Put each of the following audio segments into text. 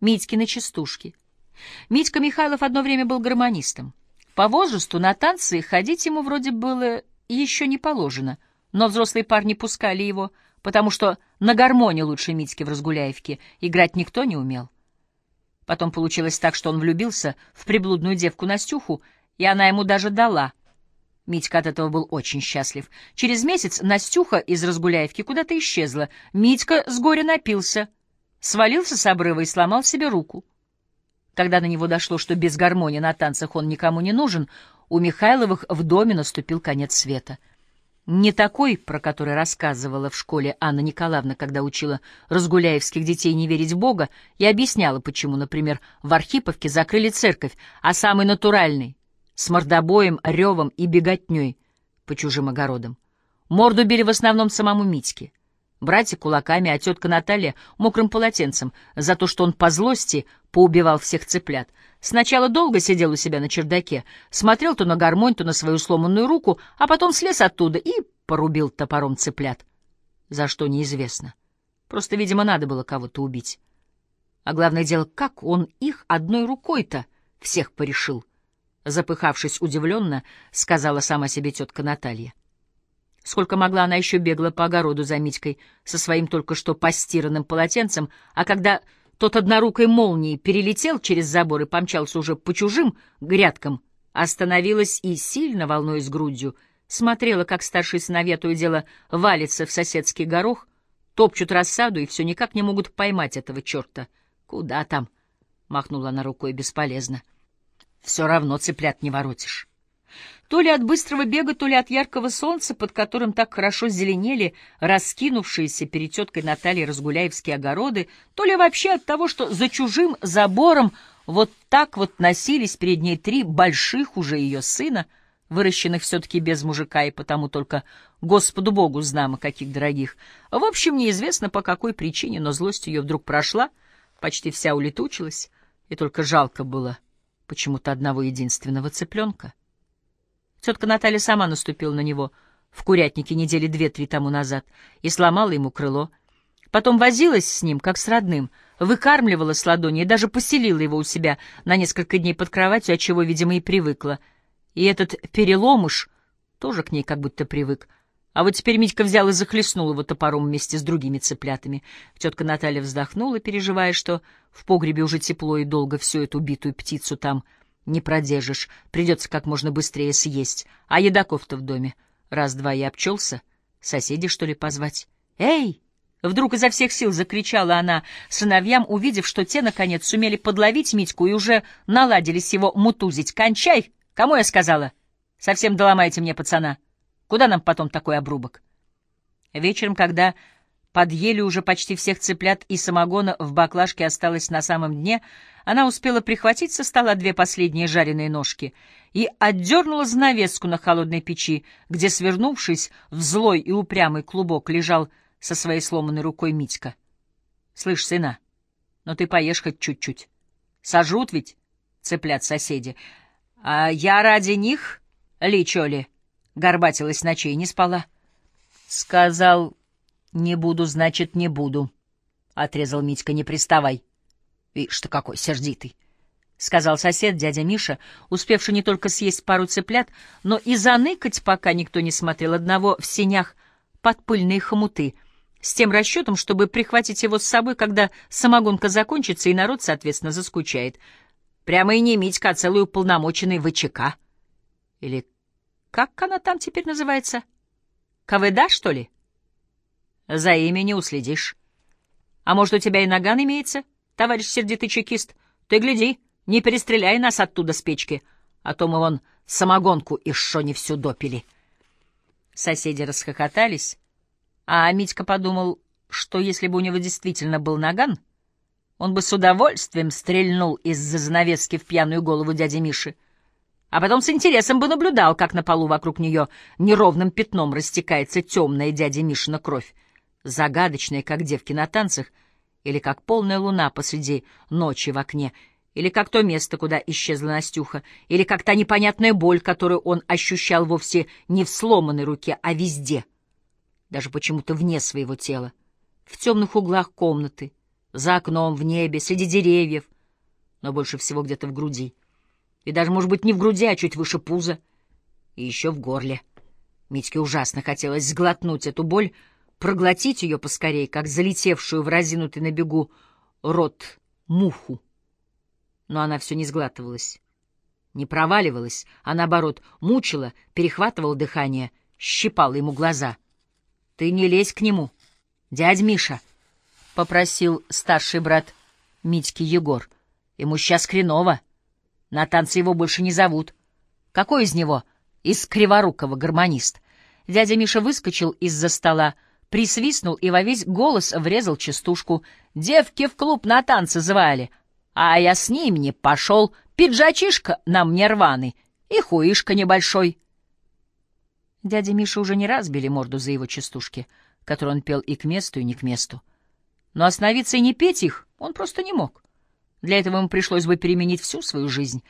Митькины частушки. Митька Михайлов одно время был гармонистом. По возрасту на танцы ходить ему вроде было еще не положено, но взрослые парни пускали его, потому что на гармоне лучше Митьки в Разгуляевке играть никто не умел. Потом получилось так, что он влюбился в приблудную девку Настюху, и она ему даже дала. Митька от этого был очень счастлив. Через месяц Настюха из Разгуляевки куда-то исчезла. Митька с горя напился, свалился с обрыва и сломал себе руку. Когда на него дошло, что без гармонии на танцах он никому не нужен, у Михайловых в доме наступил конец света — не такой, про который рассказывала в школе Анна Николаевна, когда учила разгуляевских детей не верить в Бога и объясняла, почему, например, в Архиповке закрыли церковь, а самый натуральный, с мордобоем, ревом и беготней по чужим огородам. Морду били в основном самому Митьке. Братья кулаками, а тетка Наталья мокрым полотенцем за то, что он по злости поубивал всех цыплят. Сначала долго сидел у себя на чердаке, смотрел то на гармонь, то на свою сломанную руку, а потом слез оттуда и порубил топором цыплят. За что неизвестно. Просто, видимо, надо было кого-то убить. А главное дело, как он их одной рукой-то всех порешил? Запыхавшись удивленно, сказала сама себе тетка Наталья. Сколько могла, она еще бегала по огороду за Митькой со своим только что постиранным полотенцем, а когда тот однорукой молнией перелетел через забор и помчался уже по чужим грядкам, остановилась и, сильно волнуясь грудью, смотрела, как старшие сыновья то и дело валится в соседский горох, топчут рассаду и все никак не могут поймать этого черта. «Куда там?» — махнула она рукой бесполезно. «Все равно цыплят не воротишь». То ли от быстрого бега, то ли от яркого солнца, под которым так хорошо зеленели раскинувшиеся перед теткой Натальей Разгуляевские огороды, то ли вообще от того, что за чужим забором вот так вот носились перед ней три больших уже ее сына, выращенных все-таки без мужика и потому только Господу Богу знамо каких дорогих. В общем, неизвестно по какой причине, но злость ее вдруг прошла, почти вся улетучилась, и только жалко было почему-то одного единственного цыпленка. Тетка Наталья сама наступила на него в курятнике недели две-три тому назад и сломала ему крыло. Потом возилась с ним, как с родным, выкармливала с ладони и даже поселила его у себя на несколько дней под кроватью, от чего, видимо, и привыкла. И этот переломыш тоже к ней как будто привык. А вот теперь Митька взял и захлестнул его топором вместе с другими цыплятами. Тетка Наталья вздохнула, переживая, что в погребе уже тепло и долго всю эту убитую птицу там — не продержишь, придется как можно быстрее съесть. А едаков-то в доме. Раз-два и обчелся. Соседей, что ли, позвать? «Эй!» Вдруг изо всех сил закричала она сыновьям, увидев, что те, наконец, сумели подловить Митьку и уже наладились его мутузить. «Кончай! Кому я сказала? Совсем доломайте мне пацана. Куда нам потом такой обрубок?» Вечером, когда подъели уже почти всех цыплят, и самогона в баклажке осталось на самом дне, она успела прихватить со стола две последние жареные ножки и отдернула занавеску на холодной печи, где, свернувшись в злой и упрямый клубок, лежал со своей сломанной рукой Митька. — Слышь, сына, ну ты поешь хоть чуть-чуть. Сожрут ведь цыплят соседи. А я ради них, ли, чё ли, горбатилась ночей, не спала. Сказал «Не буду, значит, не буду», — отрезал Митька, — «не приставай». «Ишь ты какой сердитый», — сказал сосед, дядя Миша, успевший не только съесть пару цыплят, но и заныкать, пока никто не смотрел одного в сенях под пыльные хомуты, с тем расчетом, чтобы прихватить его с собой, когда самогонка закончится и народ, соответственно, заскучает. Прямо и не Митька, а целый уполномоченный ВЧК. Или как она там теперь называется? КВД, что ли? За ими не уследишь. А может, у тебя и наган имеется, товарищ сердитый чекист? Ты гляди, не перестреляй нас оттуда с печки, а то мы вон самогонку и шо не всю допили. Соседи расхохотались, а Митька подумал, что если бы у него действительно был наган, он бы с удовольствием стрельнул из-за занавески в пьяную голову дяди Миши, а потом с интересом бы наблюдал, как на полу вокруг нее неровным пятном растекается темная дядя Мишина кровь загадочная, как девки на танцах, или как полная луна посреди ночи в окне, или как то место, куда исчезла Настюха, или как та непонятная боль, которую он ощущал вовсе не в сломанной руке, а везде, даже почему-то вне своего тела, в темных углах комнаты, За окном, в небе, среди деревьев, но больше всего где-то в груди. И даже, может быть, не в груди, а чуть выше пуза. И еще в горле. Митьке ужасно хотелось сглотнуть эту боль, проглотить ее поскорее, как залетевшую в разинутый на бегу рот муху. Но она все не сглатывалась, не проваливалась, а наоборот мучила, перехватывала дыхание, щипала ему глаза. — Ты не лезь к нему, дядь Миша, — попросил старший брат Митьки Егор. — Ему сейчас хреново. На танцы его больше не зовут. Какой из него? Из Криворукого гармонист. Дядя Миша выскочил из-за стола, присвистнул и во весь голос врезал частушку. Девки в клуб на танцы звали, а я с ним не пошел. Пиджачишка на мне рваный и хуишка небольшой. Дядя Миша уже не раз били морду за его частушки, которые он пел и к месту, и не к месту. Но остановиться и не петь их он просто не мог. Для этого ему пришлось бы переменить всю свою жизнь.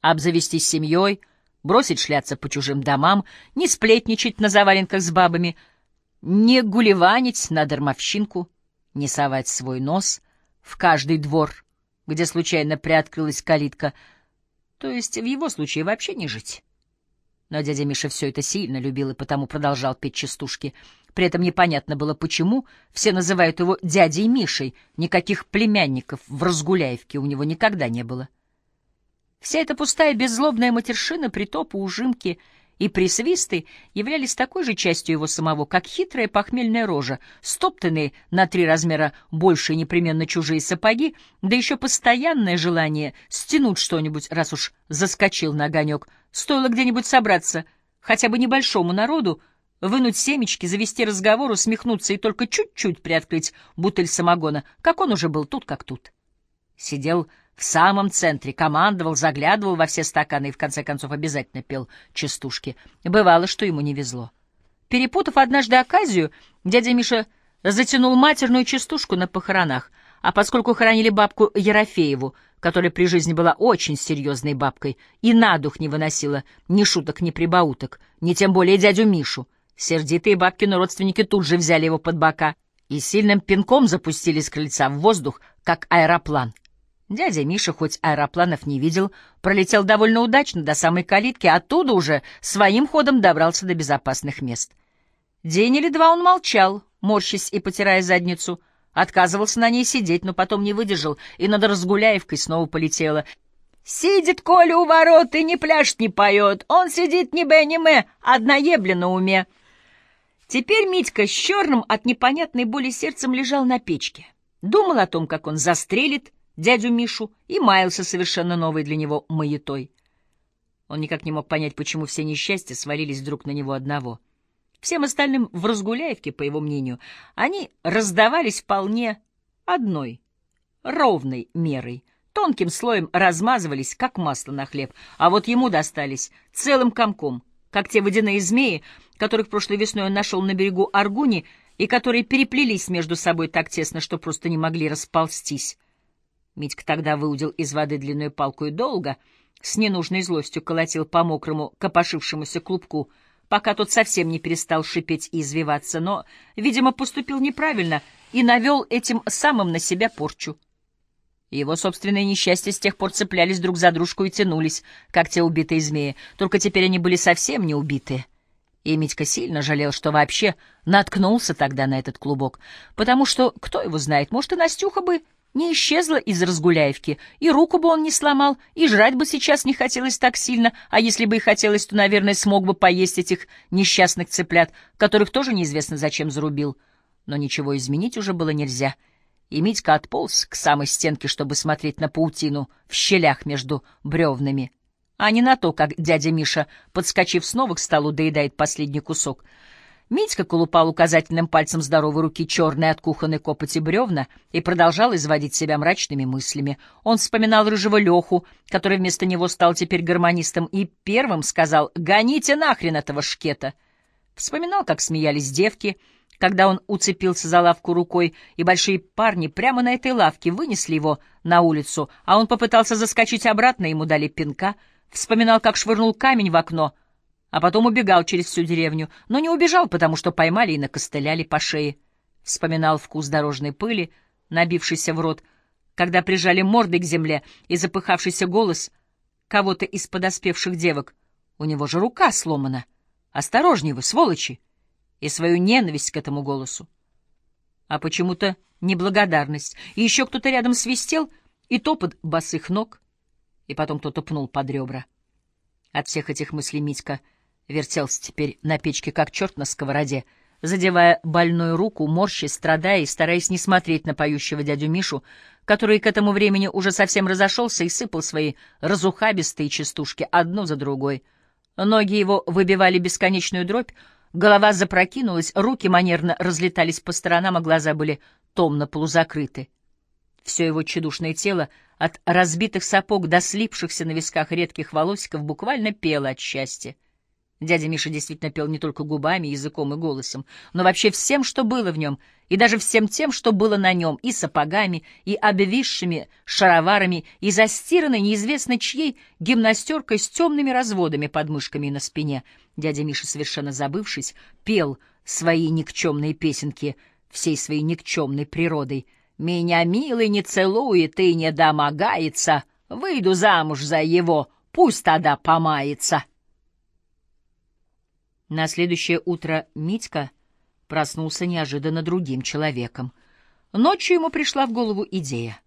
Обзавестись семьей, бросить шляться по чужим домам, не сплетничать на заваленках с бабами — не гулеванить на дармовщинку, не совать свой нос в каждый двор, где случайно приоткрылась калитка, то есть в его случае вообще не жить. Но дядя Миша все это сильно любил и потому продолжал петь частушки. При этом непонятно было, почему все называют его дядей Мишей, никаких племянников в Разгуляевке у него никогда не было. Вся эта пустая беззлобная матершина, притопы, ужимки — и присвисты являлись такой же частью его самого, как хитрая похмельная рожа, стоптанные на три размера больше непременно чужие сапоги, да еще постоянное желание стянуть что-нибудь, раз уж заскочил на огонек. Стоило где-нибудь собраться, хотя бы небольшому народу, вынуть семечки, завести разговор, усмехнуться и только чуть-чуть приоткрыть бутыль самогона, как он уже был тут, как тут. Сидел в самом центре, командовал, заглядывал во все стаканы и, в конце концов, обязательно пел частушки. Бывало, что ему не везло. Перепутав однажды оказию, дядя Миша затянул матерную частушку на похоронах, а поскольку хоронили бабку Ерофееву, которая при жизни была очень серьезной бабкой и на дух не выносила ни шуток, ни прибауток, ни тем более дядю Мишу, сердитые бабкины родственники тут же взяли его под бока и сильным пинком запустили с крыльца в воздух, как аэроплан. Дядя Миша, хоть аэропланов не видел, пролетел довольно удачно до самой калитки, оттуда уже своим ходом добрался до безопасных мест. День или два он молчал, морщась и потирая задницу, отказывался на ней сидеть, но потом не выдержал и над Разгуляевкой снова полетела. «Сидит Коля у ворот и ни пляшет, не поет, он сидит ни бе, ни мэ, одна ебля на уме». Теперь Митька с черным от непонятной боли сердцем лежал на печке. Думал о том, как он застрелит, дядю Мишу и маялся совершенно новой для него маятой. Он никак не мог понять, почему все несчастья свалились вдруг на него одного. Всем остальным в Разгуляевке, по его мнению, они раздавались вполне одной, ровной мерой, тонким слоем размазывались, как масло на хлеб, а вот ему достались целым комком, как те водяные змеи, которых прошлой весной он нашел на берегу Аргуни и которые переплелись между собой так тесно, что просто не могли расползтись. Митька тогда выудил из воды длинную палку и долго, с ненужной злостью колотил по мокрому, копошившемуся клубку, пока тот совсем не перестал шипеть и извиваться, но, видимо, поступил неправильно и навел этим самым на себя порчу. Его собственные несчастья с тех пор цеплялись друг за дружку и тянулись, как те убитые змеи, только теперь они были совсем не убитые. И Митька сильно жалел, что вообще наткнулся тогда на этот клубок, потому что, кто его знает, может, и Настюха бы не исчезла из Разгуляевки, и руку бы он не сломал, и жрать бы сейчас не хотелось так сильно, а если бы и хотелось, то, наверное, смог бы поесть этих несчастных цыплят, которых тоже неизвестно зачем зарубил. Но ничего изменить уже было нельзя, и Митька отполз к самой стенке, чтобы смотреть на паутину в щелях между бревнами, а не на то, как дядя Миша, подскочив снова к столу, доедает последний кусок — Митька колупал указательным пальцем здоровой руки черные от кухонной копоти бревна и продолжал изводить себя мрачными мыслями. Он вспоминал рыжего Леху, который вместо него стал теперь гармонистом, и первым сказал «Гоните нахрен этого шкета!» Вспоминал, как смеялись девки, когда он уцепился за лавку рукой, и большие парни прямо на этой лавке вынесли его на улицу, а он попытался заскочить обратно, ему дали пинка. Вспоминал, как швырнул камень в окно — а потом убегал через всю деревню, но не убежал, потому что поймали и накостыляли по шее. Вспоминал вкус дорожной пыли, набившийся в рот, когда прижали мордой к земле и запыхавшийся голос кого-то из подоспевших девок. У него же рука сломана. Осторожней вы, сволочи! И свою ненависть к этому голосу. А почему-то неблагодарность. И еще кто-то рядом свистел, и топот босых ног, и потом кто-то пнул под ребра. От всех этих мыслей Митька вертелся теперь на печке, как черт на сковороде, задевая больную руку, морщись, страдая и стараясь не смотреть на поющего дядю Мишу, который к этому времени уже совсем разошелся и сыпал свои разухабистые частушки одну за другой. Ноги его выбивали бесконечную дробь, голова запрокинулась, руки манерно разлетались по сторонам, а глаза были томно полузакрыты. Все его чудушное тело, от разбитых сапог до слипшихся на висках редких волосиков, буквально пело от счастья. Дядя Миша действительно пел не только губами, языком и голосом, но вообще всем, что было в нем, и даже всем тем, что было на нем, и сапогами, и обвисшими шароварами, и застиранной неизвестно чьей гимнастеркой с темными разводами под мышками и на спине. Дядя Миша, совершенно забывшись, пел свои никчемные песенки всей своей никчемной природой. «Меня, милый, не целует и не домогается, выйду замуж за его, пусть тогда помается». На следующее утро Митька проснулся неожиданно другим человеком. Ночью ему пришла в голову идея.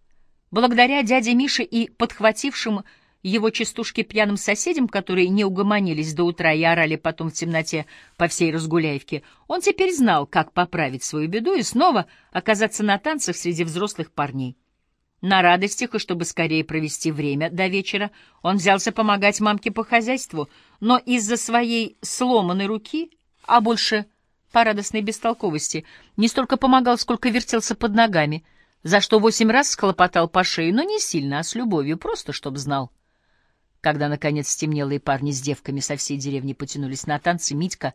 Благодаря дяде Мише и подхватившим его частушки пьяным соседям, которые не угомонились до утра и орали потом в темноте по всей Разгуляевке, он теперь знал, как поправить свою беду и снова оказаться на танцах среди взрослых парней. На радостях, и чтобы скорее провести время до вечера, он взялся помогать мамке по хозяйству, но из-за своей сломанной руки, а больше по радостной бестолковости, не столько помогал, сколько вертелся под ногами, за что восемь раз схлопотал по шее, но не сильно, а с любовью, просто чтоб знал. Когда, наконец, стемнело и парни с девками со всей деревни потянулись на танцы, Митька,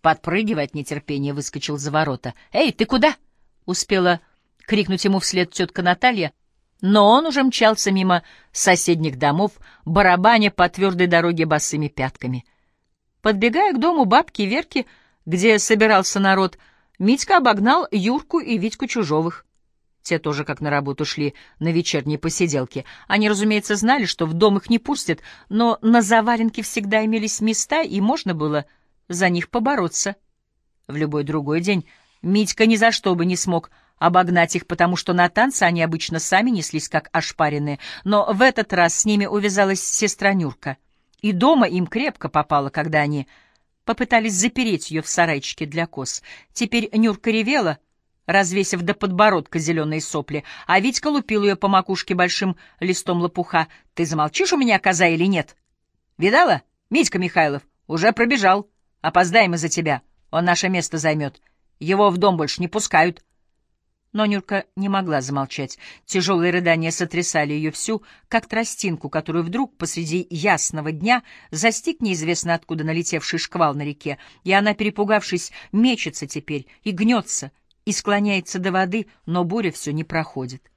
подпрыгивая от нетерпения, выскочил за ворота. «Эй, ты куда?» — успела крикнуть ему вслед тетка Наталья — но он уже мчался мимо соседних домов, барабаня по твердой дороге босыми пятками. Подбегая к дому бабки Верки, где собирался народ, Митька обогнал Юрку и Витьку Чужовых. Те тоже как на работу шли на вечерние посиделки. Они, разумеется, знали, что в дом их не пустят, но на заваленке всегда имелись места, и можно было за них побороться. В любой другой день Митька ни за что бы не смог обогнать их, потому что на танцы они обычно сами неслись как ошпаренные, но в этот раз с ними увязалась сестра Нюрка. И дома им крепко попало, когда они попытались запереть ее в сарайчике для коз. Теперь Нюрка ревела, развесив до подбородка зеленые сопли, а Витька лупил ее по макушке большим листом лопуха. «Ты замолчишь у меня, коза, или нет?» «Видала? Митька Михайлов уже пробежал. Опоздаем из-за тебя. Он наше место займет. Его в дом больше не пускают». Но Нюрка не могла замолчать. Тяжелые рыдания сотрясали ее всю, как тростинку, которую вдруг посреди ясного дня застиг неизвестно откуда налетевший шквал на реке, и она, перепугавшись, мечется теперь и гнется, и склоняется до воды, но буря все не проходит.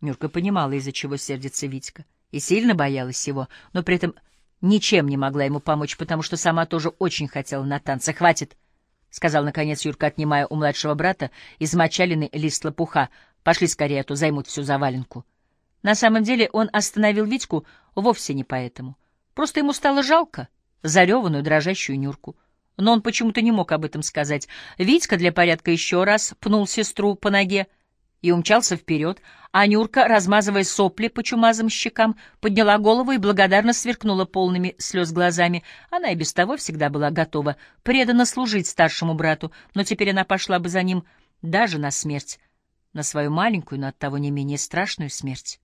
Нюрка понимала, из-за чего сердится Витька, и сильно боялась его, но при этом ничем не могла ему помочь, потому что сама тоже очень хотела на танцы. «Хватит!» — сказал, наконец, Юрка, отнимая у младшего брата измочаленный лист лопуха. — Пошли скорее, а то займут всю заваленку. На самом деле он остановил Витьку вовсе не поэтому. Просто ему стало жалко зареванную, дрожащую Нюрку. Но он почему-то не мог об этом сказать. Витька для порядка еще раз пнул сестру по ноге — и умчался вперед, а Нюрка, размазывая сопли по чумазым щекам, подняла голову и благодарно сверкнула полными слез глазами. Она и без того всегда была готова преданно служить старшему брату, но теперь она пошла бы за ним даже на смерть, на свою маленькую, но оттого не менее страшную смерть.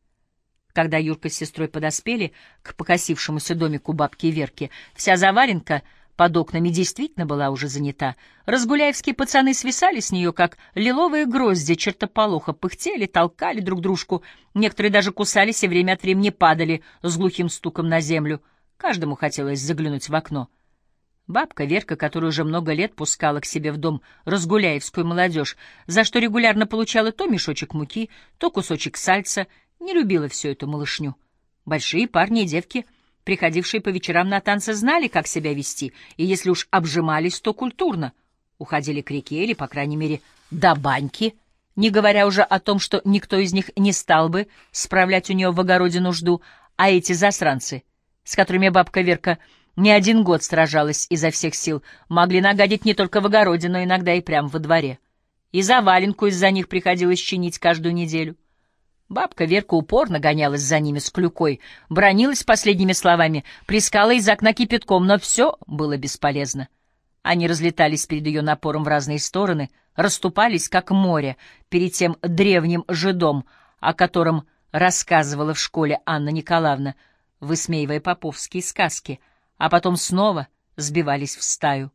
Когда Юрка с сестрой подоспели к покосившемуся домику бабки Верки, вся заваренка — под окнами действительно была уже занята. Разгуляевские пацаны свисали с нее, как лиловые грозди чертополоха, пыхтели, толкали друг дружку. Некоторые даже кусались и время от времени падали с глухим стуком на землю. Каждому хотелось заглянуть в окно. Бабка Верка, которая уже много лет пускала к себе в дом разгуляевскую молодежь, за что регулярно получала то мешочек муки, то кусочек сальца, не любила всю эту малышню. Большие парни и девки — приходившие по вечерам на танцы, знали, как себя вести, и если уж обжимались, то культурно. Уходили к реке или, по крайней мере, до баньки, не говоря уже о том, что никто из них не стал бы справлять у нее в огороде нужду, а эти засранцы, с которыми бабка Верка не один год сражалась изо всех сил, могли нагадить не только в огороде, но иногда и прямо во дворе. И заваленку из-за них приходилось чинить каждую неделю. Бабка Верка упорно гонялась за ними с клюкой, бронилась последними словами, прискала из окна кипятком, но все было бесполезно. Они разлетались перед ее напором в разные стороны, расступались, как море, перед тем древним жидом, о котором рассказывала в школе Анна Николаевна, высмеивая поповские сказки, а потом снова сбивались в стаю,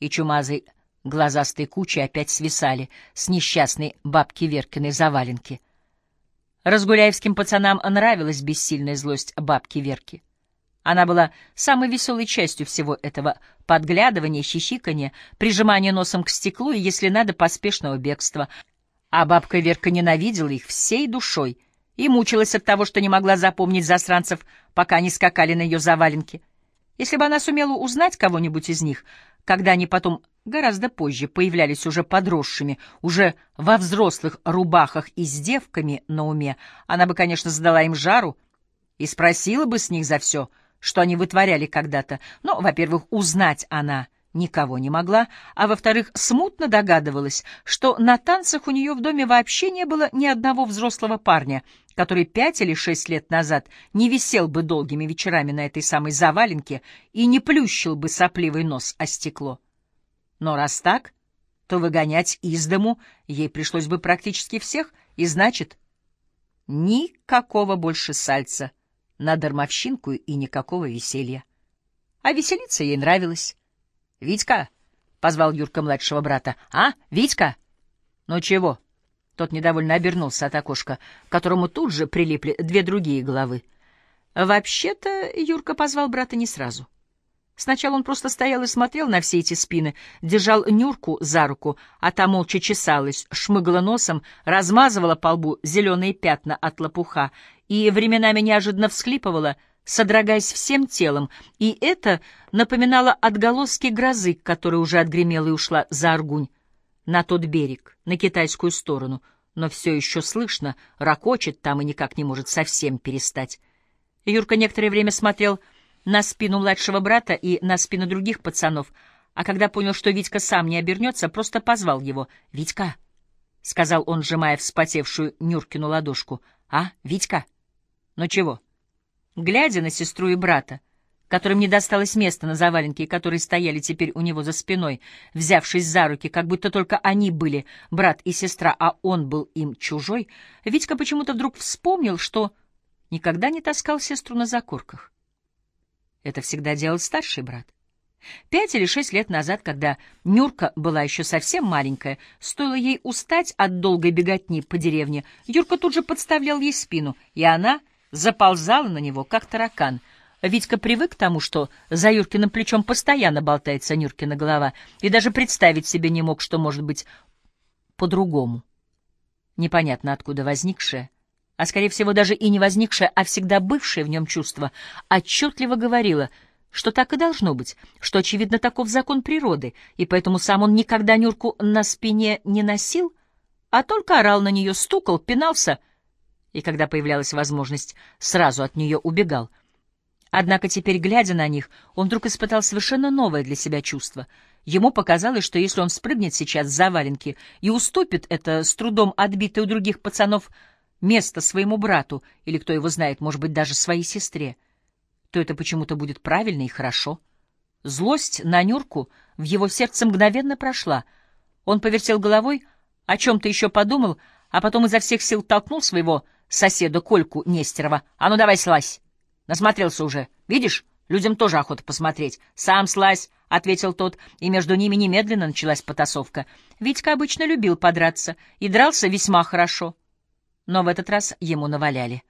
и чумазой глазастой кучей опять свисали с несчастной бабки Веркиной заваленки — Разгуляевским пацанам нравилась бессильная злость бабки Верки. Она была самой веселой частью всего этого подглядывания, хихикания, прижимания носом к стеклу и, если надо, поспешного бегства. А бабка Верка ненавидела их всей душой и мучилась от того, что не могла запомнить засранцев, пока они скакали на ее заваленке. Если бы она сумела узнать кого-нибудь из них, когда они потом гораздо позже появлялись уже подросшими, уже во взрослых рубахах и с девками на уме, она бы, конечно, задала им жару и спросила бы с них за все, что они вытворяли когда-то. Но, во-первых, узнать она никого не могла, а во-вторых, смутно догадывалась, что на танцах у нее в доме вообще не было ни одного взрослого парня, который пять или шесть лет назад не висел бы долгими вечерами на этой самой заваленке и не плющил бы сопливый нос о стекло. Но раз так, то выгонять из дому ей пришлось бы практически всех, и значит, никакого больше сальца на дармовщинку и никакого веселья. А веселиться ей нравилось. «Витька!» — позвал Юрка младшего брата. «А, Витька?» «Ну чего?» Тот недовольно обернулся от окошка, к которому тут же прилипли две другие головы. Вообще-то Юрка позвал брата не сразу. Сначала он просто стоял и смотрел на все эти спины, держал Нюрку за руку, а та молча чесалась, шмыгала носом, размазывала по лбу зеленые пятна от лопуха и временами неожиданно всхлипывала, содрогаясь всем телом, и это напоминало отголоски грозы, которая уже отгремела и ушла за Аргунь, на тот берег, на китайскую сторону, но все еще слышно, ракочет там и никак не может совсем перестать. Юрка некоторое время смотрел на спину младшего брата и на спину других пацанов, а когда понял, что Витька сам не обернется, просто позвал его. «Витька!» — сказал он, сжимая вспотевшую Нюркину ладошку. «А, Витька? Ну чего?» Глядя на сестру и брата, которым не досталось места на заваленке и которые стояли теперь у него за спиной, взявшись за руки, как будто только они были брат и сестра, а он был им чужой, Витька почему-то вдруг вспомнил, что никогда не таскал сестру на закорках. Это всегда делал старший брат. Пять или шесть лет назад, когда Нюрка была еще совсем маленькая, стоило ей устать от долгой беготни по деревне, Юрка тут же подставлял ей спину, и она заползала на него, как таракан. Витька привык к тому, что за Юркиным плечом постоянно болтается Нюркина голова, и даже представить себе не мог, что может быть по-другому. Непонятно откуда возникшее, а, скорее всего, даже и не возникшее, а всегда бывшее в нем чувство, отчетливо говорило, что так и должно быть, что, очевидно, таков закон природы, и поэтому сам он никогда Нюрку на спине не носил, а только орал на нее, стукал, пинался, и, когда появлялась возможность, сразу от нее убегал. Однако теперь, глядя на них, он вдруг испытал совершенно новое для себя чувство. Ему показалось, что если он спрыгнет сейчас с заваленки и уступит это с трудом отбитое у других пацанов — место своему брату, или, кто его знает, может быть, даже своей сестре, то это почему-то будет правильно и хорошо. Злость на Нюрку в его сердце мгновенно прошла. Он повертел головой, о чем-то еще подумал, а потом изо всех сил толкнул своего соседа Кольку Нестерова. «А ну давай слазь! Насмотрелся уже. Видишь, людям тоже охота посмотреть. Сам слазь!» — ответил тот, и между ними немедленно началась потасовка. Витька обычно любил подраться и дрался весьма хорошо но в этот раз ему наваляли.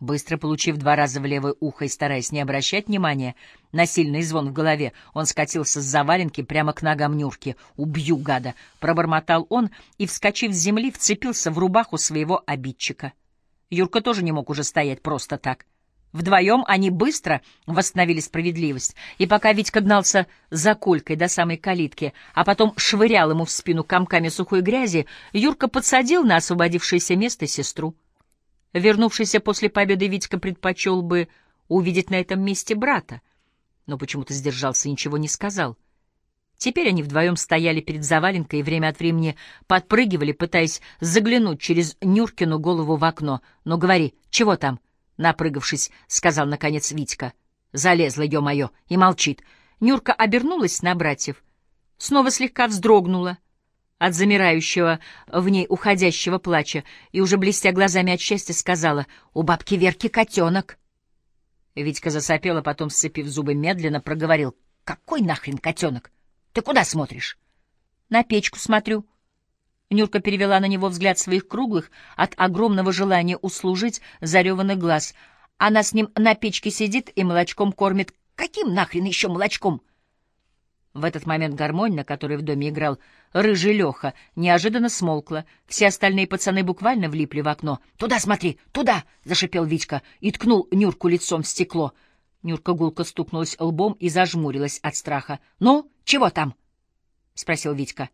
Быстро получив два раза в левое ухо и стараясь не обращать внимания на сильный звон в голове, он скатился с заваленки прямо к ногам Нюрки. «Убью, гада!» — пробормотал он и, вскочив с земли, вцепился в рубаху своего обидчика. Юрка тоже не мог уже стоять просто так. Вдвоем они быстро восстановили справедливость, и пока Витька гнался за Колькой до самой калитки, а потом швырял ему в спину комками сухой грязи, Юрка подсадил на освободившееся место сестру. Вернувшийся после победы Витька предпочел бы увидеть на этом месте брата, но почему-то сдержался и ничего не сказал. Теперь они вдвоем стояли перед заваленкой и время от времени подпрыгивали, пытаясь заглянуть через Нюркину голову в окно. «Ну, говори, чего там?» Напрыгавшись, сказал, наконец, Витька. Залезла, ё-моё, и молчит. Нюрка обернулась на братьев, снова слегка вздрогнула от замирающего в ней уходящего плача и, уже блестя глазами от счастья, сказала, «У бабки Верки котенок». Витька засопела, потом, сцепив зубы, медленно проговорил, «Какой нахрен котенок? Ты куда смотришь?» «На печку смотрю», Нюрка перевела на него взгляд своих круглых от огромного желания услужить зареванных глаз. Она с ним на печке сидит и молочком кормит. Каким нахрен еще молочком? В этот момент гармонь, на которой в доме играл рыжий Леха, неожиданно смолкла. Все остальные пацаны буквально влипли в окно. «Туда смотри, туда!» — зашипел Витька и ткнул Нюрку лицом в стекло. Нюрка гулко стукнулась лбом и зажмурилась от страха. «Ну, чего там?» — спросил Витька.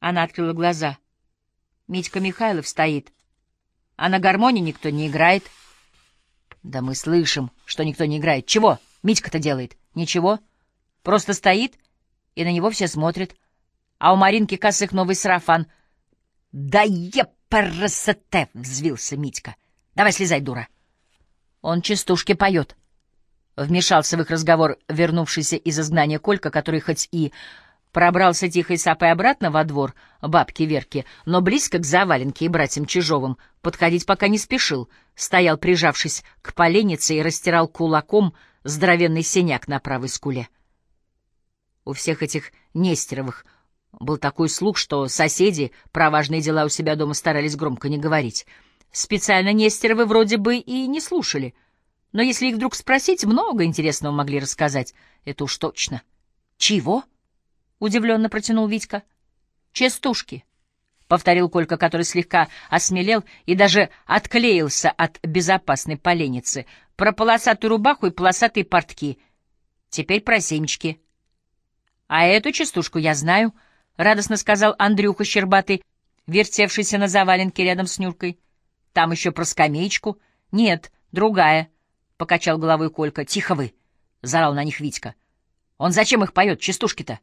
Она открыла глаза. Митька Михайлов стоит. А на гармонии никто не играет. Да мы слышим, что никто не играет. Чего Митька-то делает? Ничего. Просто стоит, и на него все смотрят. А у Маринки Косых новый сарафан. Да епарасете! — взвился Митька. Давай слезай, дура. Он частушки поет. Вмешался в их разговор вернувшийся из изгнания Колька, который хоть и Пробрался тихой сапой обратно во двор бабки Верки, но близко к заваленке и братьям Чижовым подходить пока не спешил, стоял, прижавшись к поленнице и растирал кулаком здоровенный синяк на правой скуле. У всех этих Нестеровых был такой слух, что соседи про важные дела у себя дома старались громко не говорить. Специально Нестеровы вроде бы и не слушали, но если их вдруг спросить, много интересного могли рассказать, это уж точно. «Чего?» — удивленно протянул Витька. «Частушки», — повторил Колька, который слегка осмелел и даже отклеился от безопасной поленницы, про полосатую рубаху и полосатые портки. Теперь про семечки. «А эту частушку я знаю», — радостно сказал Андрюха Щербатый, вертевшийся на заваленке рядом с Нюркой. «Там еще про скамеечку». «Нет, другая», — покачал головой Колька. «Тихо вы!» — заорал на них Витька. «Он зачем их поет, частушки-то?»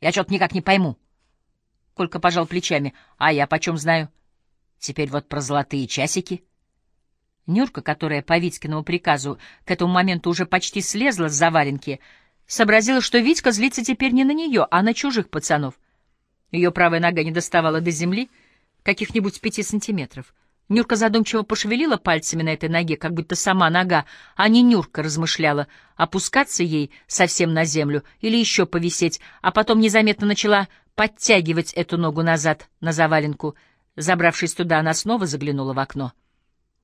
Я что-то никак не пойму. Колька пожал плечами. А я почем знаю? Теперь вот про золотые часики. Нюрка, которая по Витькиному приказу к этому моменту уже почти слезла с заваленки, сообразила, что Витька злится теперь не на нее, а на чужих пацанов. Ее правая нога не доставала до земли каких-нибудь пяти сантиметров. Нюрка задумчиво пошевелила пальцами на этой ноге, как будто сама нога, а не Нюрка размышляла, опускаться ей совсем на землю или еще повисеть, а потом незаметно начала подтягивать эту ногу назад на заваленку. Забравшись туда, она снова заглянула в окно.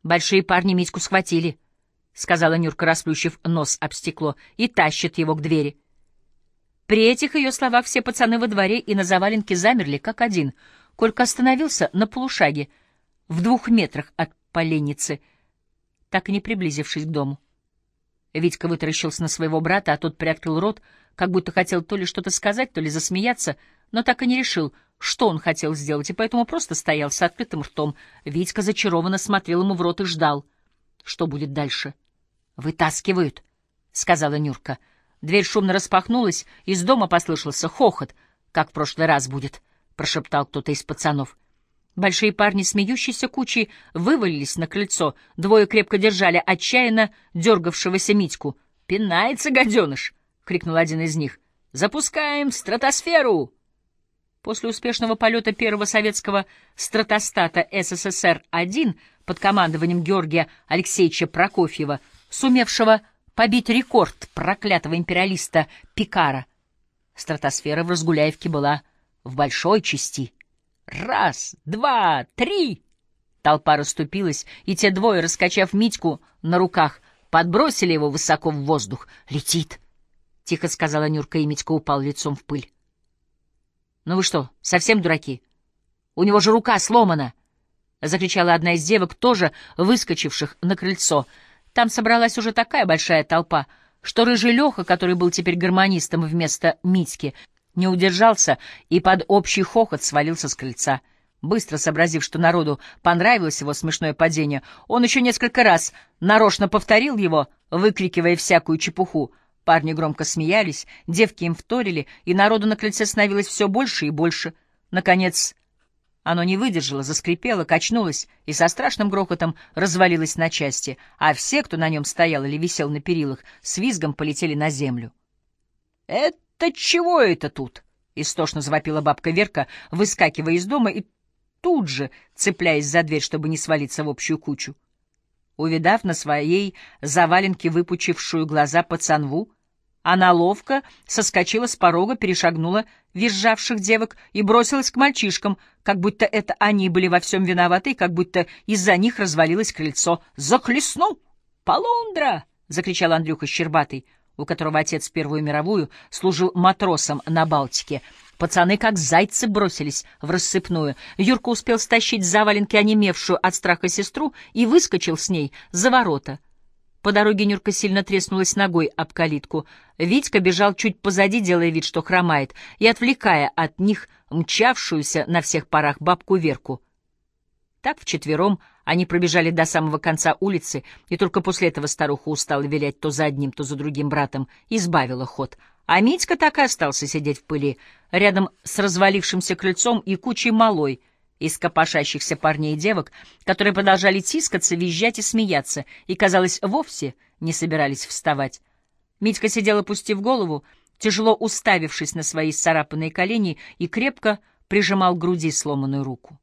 «Большие парни Митьку схватили», — сказала Нюрка, расплющив нос об стекло, — «и тащат его к двери». При этих ее словах все пацаны во дворе и на заваленке замерли, как один. Колька остановился на полушаге — в двух метрах от поленницы, так и не приблизившись к дому. Витька вытаращился на своего брата, а тот приоткрыл рот, как будто хотел то ли что-то сказать, то ли засмеяться, но так и не решил, что он хотел сделать, и поэтому просто стоял с открытым ртом. Витька зачарованно смотрел ему в рот и ждал. Что будет дальше? «Вытаскивают», — сказала Нюрка. Дверь шумно распахнулась, из дома послышался хохот. «Как в прошлый раз будет», — прошептал кто-то из пацанов. Большие парни, смеющиеся кучей, вывалились на крыльцо. Двое крепко держали отчаянно дергавшегося Митьку. «Пинается, гаденыш!» — крикнул один из них. «Запускаем стратосферу!» После успешного полета первого советского стратостата СССР-1 под командованием Георгия Алексеевича Прокофьева, сумевшего побить рекорд проклятого империалиста Пикара, стратосфера в Разгуляевке была в большой части — Раз, два, три! Толпа расступилась, и те двое, раскачав Митьку на руках, подбросили его высоко в воздух. «Летит!» — тихо сказала Нюрка, и Митька упал лицом в пыль. «Ну вы что, совсем дураки? У него же рука сломана!» — закричала одна из девок, тоже выскочивших на крыльцо. Там собралась уже такая большая толпа, что рыжий Леха, который был теперь гармонистом вместо Митьки, не удержался и под общий хохот свалился с крыльца. Быстро сообразив, что народу понравилось его смешное падение, он еще несколько раз нарочно повторил его, выкрикивая всякую чепуху. Парни громко смеялись, девки им вторили, и народу на крыльце становилось все больше и больше. Наконец, оно не выдержало, заскрипело, качнулось и со страшным грохотом развалилось на части, а все, кто на нем стоял или висел на перилах, с визгом полетели на землю. «Это чего это тут?» — истошно завопила бабка Верка, выскакивая из дома и тут же цепляясь за дверь, чтобы не свалиться в общую кучу. Увидав на своей заваленке выпучившую глаза пацанву, она ловко соскочила с порога, перешагнула визжавших девок и бросилась к мальчишкам, как будто это они были во всем виноваты, и как будто из-за них развалилось крыльцо. «Захлестну! Полундра!» — закричал Андрюха Щербатый, у которого отец в Первую мировую служил матросом на Балтике. Пацаны, как зайцы, бросились в рассыпную. Юрка успел стащить с заваленки онемевшую от страха сестру и выскочил с ней за ворота — по дороге Нюрка сильно треснулась ногой об калитку. Витька бежал чуть позади, делая вид, что хромает, и отвлекая от них мчавшуюся на всех парах бабку Верку. Так вчетвером они пробежали до самого конца улицы, и только после этого старуха устала вилять то за одним, то за другим братом, избавила ход. А Митька так и остался сидеть в пыли, рядом с развалившимся крыльцом и кучей малой — из копошащихся парней и девок, которые продолжали тискаться, визжать и смеяться, и, казалось, вовсе не собирались вставать. Митька сидел, опустив голову, тяжело уставившись на свои сцарапанные колени, и крепко прижимал к груди сломанную руку.